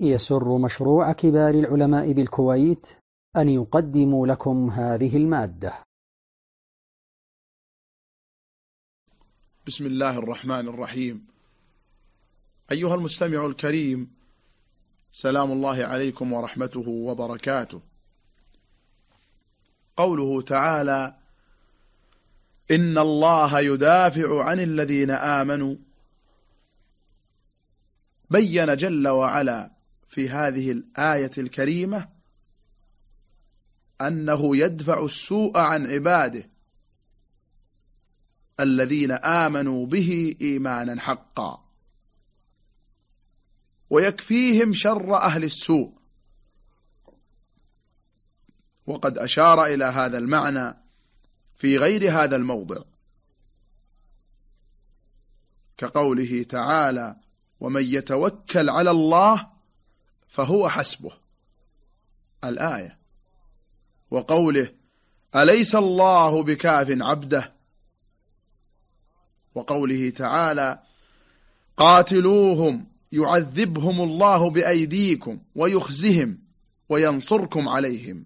يسر مشروع كبار العلماء بالكويت أن يقدم لكم هذه المادة. بسم الله الرحمن الرحيم. أيها المستمع الكريم سلام الله عليكم ورحمته وبركاته. قوله تعالى إن الله يدافع عن الذين آمنوا. بين جل وعلا في هذه الآية الكريمة أنه يدفع السوء عن عباده الذين آمنوا به إيمانا حقا ويكفيهم شر أهل السوء. وقد أشار إلى هذا المعنى في غير هذا الموضع كقوله تعالى ومن يتوكل على الله فهو حسبه. الآية. وقوله أليس الله بكاف عبده؟ وقوله تعالى قاتلوهم يعذبهم الله بأيديكم ويخزهم وينصركم عليهم.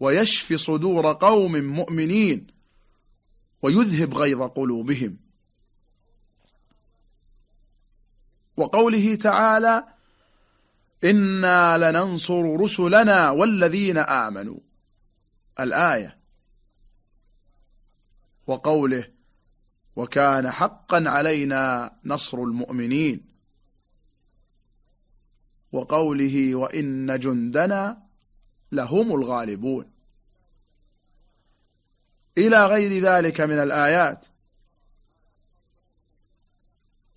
ويشفي صدور قوم مؤمنين ويذهب غيظ قلوبهم. وقوله تعالى إنا لننصر رسلنا والذين آمنوا. الآية. وقوله وكان حقا علينا نصر المؤمنين. وقوله وإن جندنا لهم الغالبون. إلى غير ذلك من الآيات.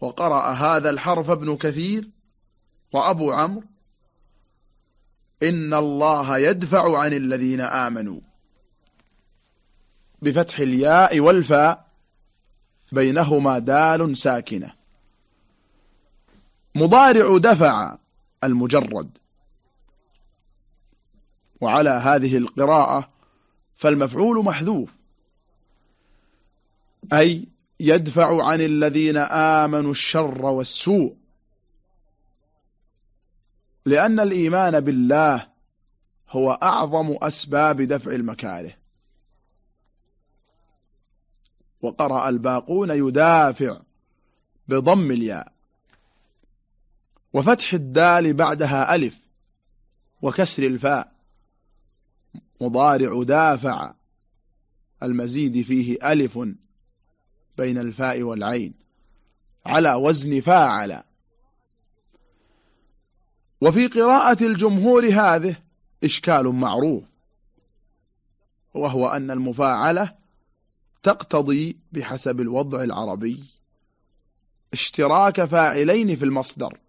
وقرأ هذا الحرف ابن كثير وأبو عمرو إن الله يدفع عن الذين آمنوا. بفتح الياء والفاء بينهما دال ساكنة. مضارع دفع المجرد. وعلى هذه القراءة فالمفعول محذوف. أي يدفع عن الذين آمنوا الشر والسوء. لأن الإيمان بالله هو أعظم أسباب دفع المكاره. وقرأ الباقون يدافع بضم الياء. وفتح الدال بعدها ألف وكسر الفاء. مضارع دافع. المزيد فيه ألف بين الفاء والعين. على وزن فاعل. وفي قراءة الجمهور هذه إشكال معروف وهو أن المفاعلة تقتضي بحسب الوضع العربي اشتراك فاعلين في المصدر.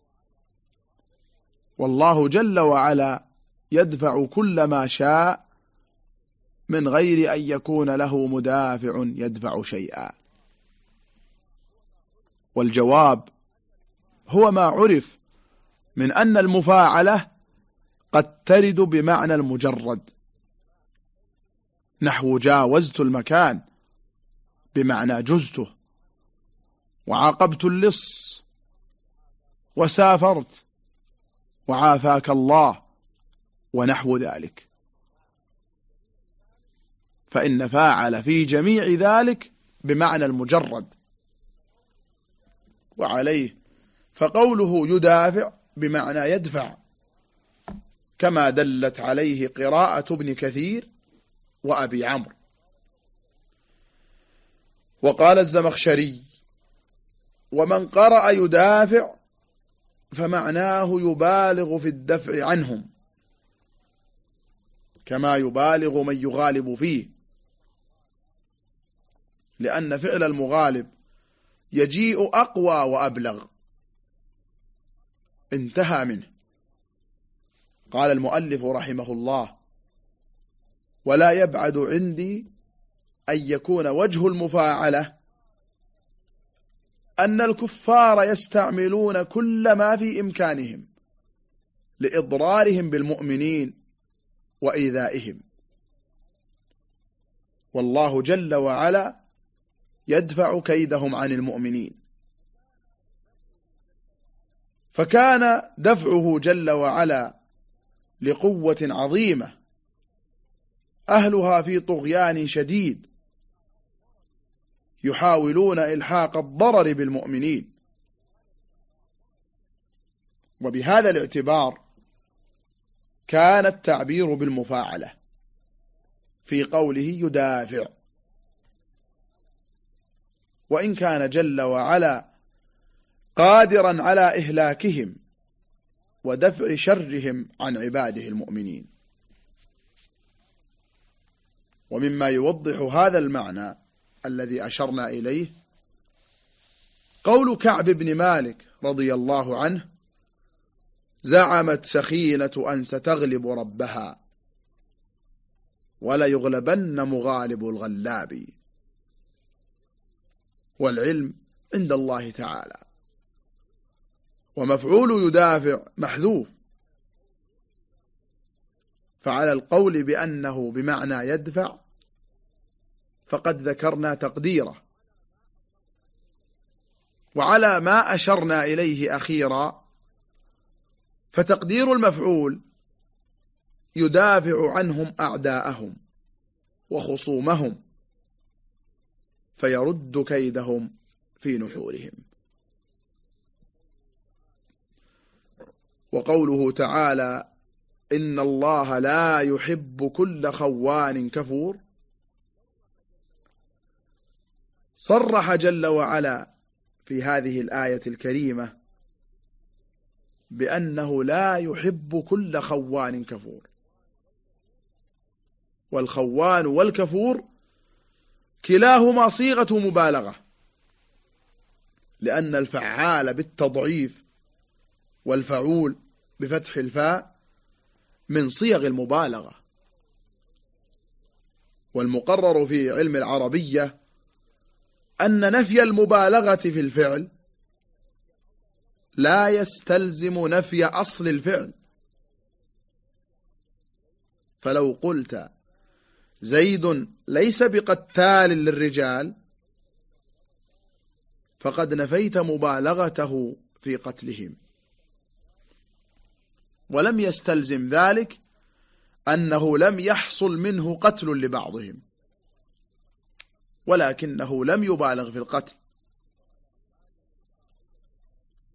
والله جل وعلا يدفع كل ما شاء من غير أن يكون له مدافع يدفع شيئا. والجواب هو ما عرف من أن المفاعلة قد ترد بمعنى المجرد. نحو جاوزت المكان بمعنى جزته وعاقبت اللص. وسافرت. وعافاك الله. ونحو ذلك. فإن فاعل في جميع ذلك بمعنى المجرد. وعليه. فقوله يدافع. بمعنى يدفع كما دلت عليه قراءة ابن كثير وأبي عمرو. وقال الزمخشري ومن قرأ يدافع فمعناه يبالغ في الدفع عنهم كما يبالغ من يغالب فيه. لأن فعل المغالب يجيء أقوى وأبلغ. انتهى منه. قال المؤلف رحمه الله ولا يبعد عندي أن يكون وجه المفاعلة أن الكفار يستعملون كل ما في إمكانهم لإضرارهم بالمؤمنين وإيذائهم. والله جل وعلا يدفع كيدهم عن المؤمنين. فكان دفعه جل وعلا لقوة عظيمة. أهلها في طغيان شديد يحاولون إلحاق الضرر بالمؤمنين. وبهذا الاعتبار كان التعبير بالمفاعلة في قوله يدافع. وإن كان جل وعلا قادرا على إهلاكهم ودفع شرهم عن عباده المؤمنين. ومما يوضح هذا المعنى الذي أشرنا إليه قول كعب بن مالك رضي الله عنه زعمت سخينة أن ستغلب ربها ولا يغلبن مغالب الغلاب. والعلم عند الله تعالى. ومفعول يدافع محذوف. فعلى القول بأنه بمعنى يدفع فقد ذكرنا تقديره. وعلى ما أشرنا إليه أخيرا فتقدير المفعول يدافع عنهم أعداءهم وخصومهم فيرد كيدهم في نحورهم. وقوله تعالى إن الله لا يحب كل خوان كفور. صرح جل وعلا في هذه الآية الكريمة بأنه لا يحب كل خوان كفور. والخوان والكفور كلاهما صيغة مبالغة لأن الفعال بالتضعيف والفعول بفتح الفاء من صيغ المبالغة. والمقرر في علم العربية أن نفي المبالغة في الفعل لا يستلزم نفي أصل الفعل. فلو قلت زيد ليس بقتال للرجال فقد نفيت مبالغته في قتلهم. ولم يستلزم ذلك أنه لم يحصل منه قتل لبعضهم ولكنه لم يبالغ في القتل.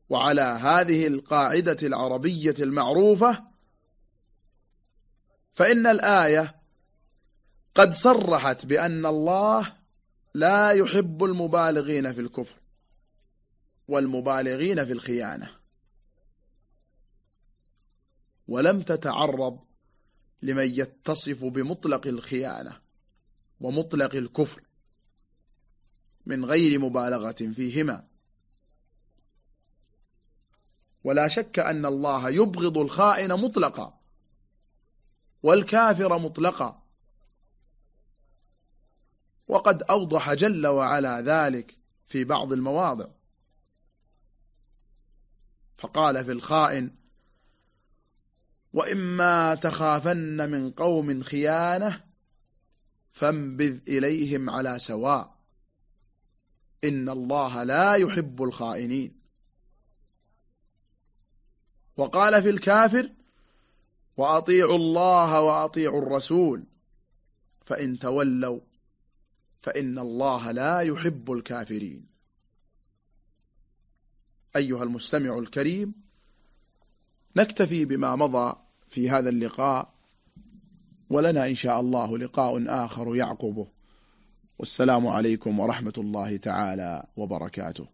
وعلى هذه القاعدة العربية المعروفة فإن الآية قد صرحت بأن الله لا يحب المبالغين في الكفر والمبالغين في الخيانة. ولم تتعرض لمن يتصف بمطلق الخيانة ومطلق الكفر من غير مبالغة فيهما. ولا شك أن الله يبغض الخائن مطلقا والكافر مطلقا. وقد أوضح جل وعلا ذلك في بعض المواضع. فقال في الخائن وإما تخافن من قوم خيانة فانبذ إليهم على سواء. إن الله لا يحب الخائنين. وقال في الكافر وأطيعوا الله وأطيعوا الرسول فإن تولوا فإن الله لا يحب الكافرين. أيها المستمع الكريم نكتفي بما مضى في هذا اللقاء ولنا إن شاء الله لقاء آخر يعقبه والسلام عليكم ورحمة الله تعالى وبركاته.